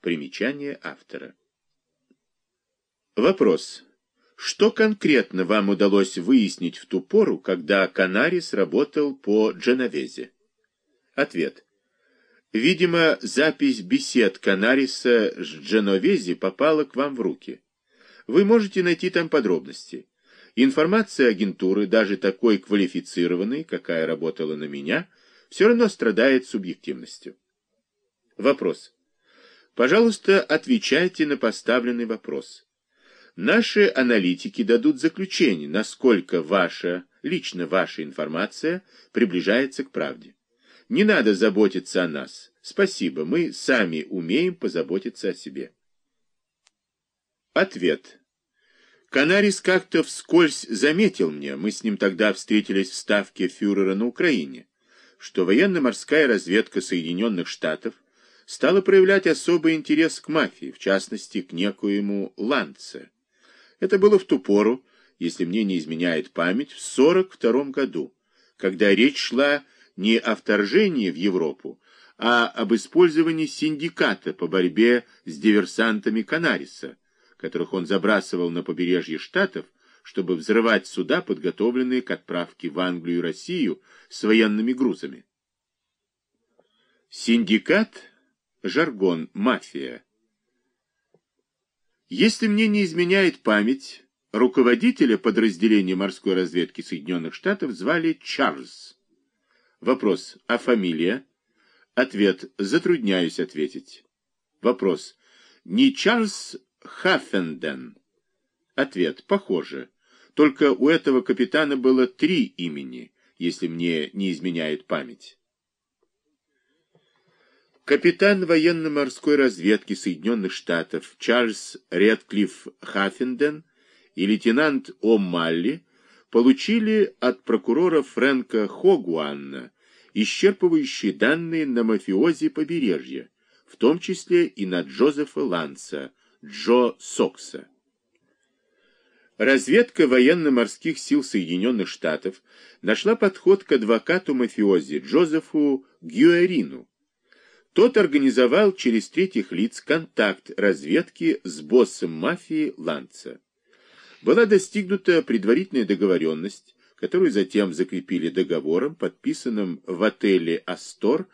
Примечание автора. Вопрос. Что конкретно вам удалось выяснить в ту пору, когда Канарис работал по Дженовезе? Ответ. Видимо, запись бесед Канариса с Дженовези попала к вам в руки. Вы можете найти там подробности. Информация агентуры, даже такой квалифицированной, какая работала на меня, все равно страдает субъективностью. Вопрос. Пожалуйста, отвечайте на поставленный вопрос. Наши аналитики дадут заключение, насколько ваша, лично ваша информация приближается к правде. Не надо заботиться о нас. Спасибо, мы сами умеем позаботиться о себе. Ответ. Канарис как-то вскользь заметил мне, мы с ним тогда встретились в ставке фюрера на Украине, что военно-морская разведка Соединенных Штатов стала проявлять особый интерес к мафии, в частности, к некоему Ланце. Это было в ту пору, если мне не изменяет память, в 42 году, когда речь шла не о вторжении в Европу, а об использовании синдиката по борьбе с диверсантами Канариса, которых он забрасывал на побережье Штатов, чтобы взрывать суда, подготовленные к отправке в Англию и Россию с военными грузами. Синдикат – жаргон, мафия. Если мне не изменяет память, руководителя подразделения морской разведки Соединенных Штатов звали Чарльз. Вопрос, а фамилия? Ответ, затрудняюсь ответить. Вопрос, не Чарльз Хаффенден? Ответ, похоже. Только у этого капитана было три имени, если мне не изменяет память. Капитан военно-морской разведки Соединенных Штатов Чарльз Редклифф Хаффенден и лейтенант О'Малли получили от прокурора Фрэнка Хогуанна исчерпывающие данные на мафиози побережья, в том числе и на Джозефа Ланса, Джо Сокса. Разведка военно-морских сил Соединенных Штатов нашла подход к адвокату мафиози Джозефу Гюэрину, тот организовал через третьих лиц контакт разведки с боссом мафии Ланца. Была достигнута предварительная договоренность, которую затем закрепили договором, подписанным в отеле «Астор»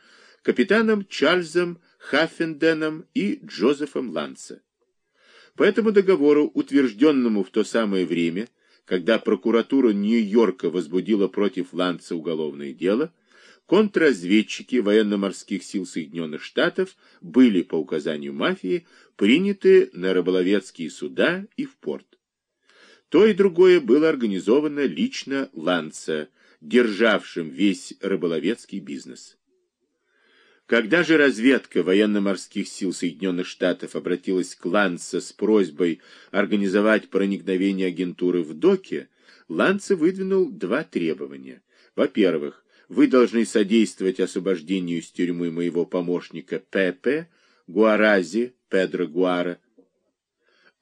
капитаном Чарльзом Хаффенденом и Джозефом Ланца. По этому договору, утвержденному в то самое время, когда прокуратура Нью-Йорка возбудила против Ланца уголовное дело, контрразведчики военно-морских сил Соединенных Штатов были по указанию мафии приняты на рыболовецкие суда и в порт. То и другое было организовано лично Ланца, державшим весь рыболовецкий бизнес. Когда же разведка военно-морских сил Соединенных Штатов обратилась к Ланце с просьбой организовать проникновение агентуры в доке, Ланце выдвинул два требования. Во-первых, вы должны содействовать освобождению из тюрьмы моего помощника Пепе, Гуарази, Педро Гуара.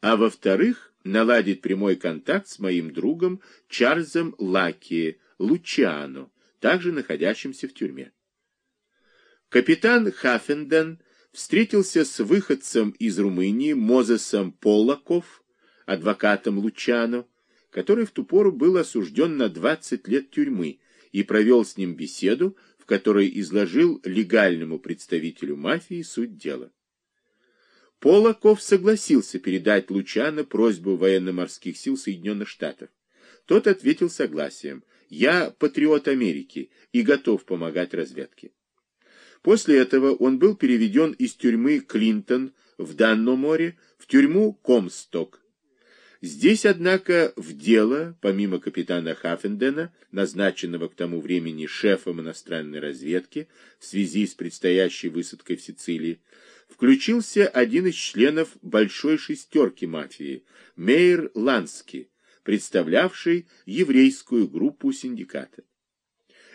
А во-вторых, наладить прямой контакт с моим другом Чарльзом Лаки, Лучиано, также находящимся в тюрьме. Капитан Хаффенден встретился с выходцем из Румынии Мозесом Полаков, адвокатом Лучано, который в ту пору был осужден на 20 лет тюрьмы и провел с ним беседу, в которой изложил легальному представителю мафии суть дела. Полаков согласился передать Лучано просьбу военно-морских сил Соединенных Штатов. Тот ответил согласием. «Я патриот Америки и готов помогать разведке». После этого он был переведен из тюрьмы Клинтон в Данноморе в тюрьму Комсток, Здесь, однако, в дело, помимо капитана Хаффендена, назначенного к тому времени шефом иностранной разведки в связи с предстоящей высадкой в Сицилии, включился один из членов большой шестерки мафии, Мейер Лански, представлявший еврейскую группу синдиката.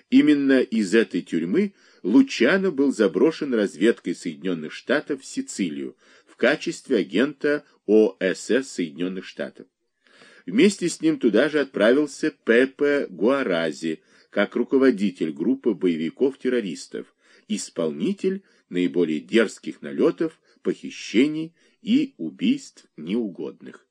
Именно из этой тюрьмы Лучано был заброшен разведкой Соединенных Штатов в Сицилию качестве агента ОСС Соединенных Штатов. Вместе с ним туда же отправился Пепе Гуарази, как руководитель группы боевиков-террористов, исполнитель наиболее дерзких налетов похищений и убийств неугодных.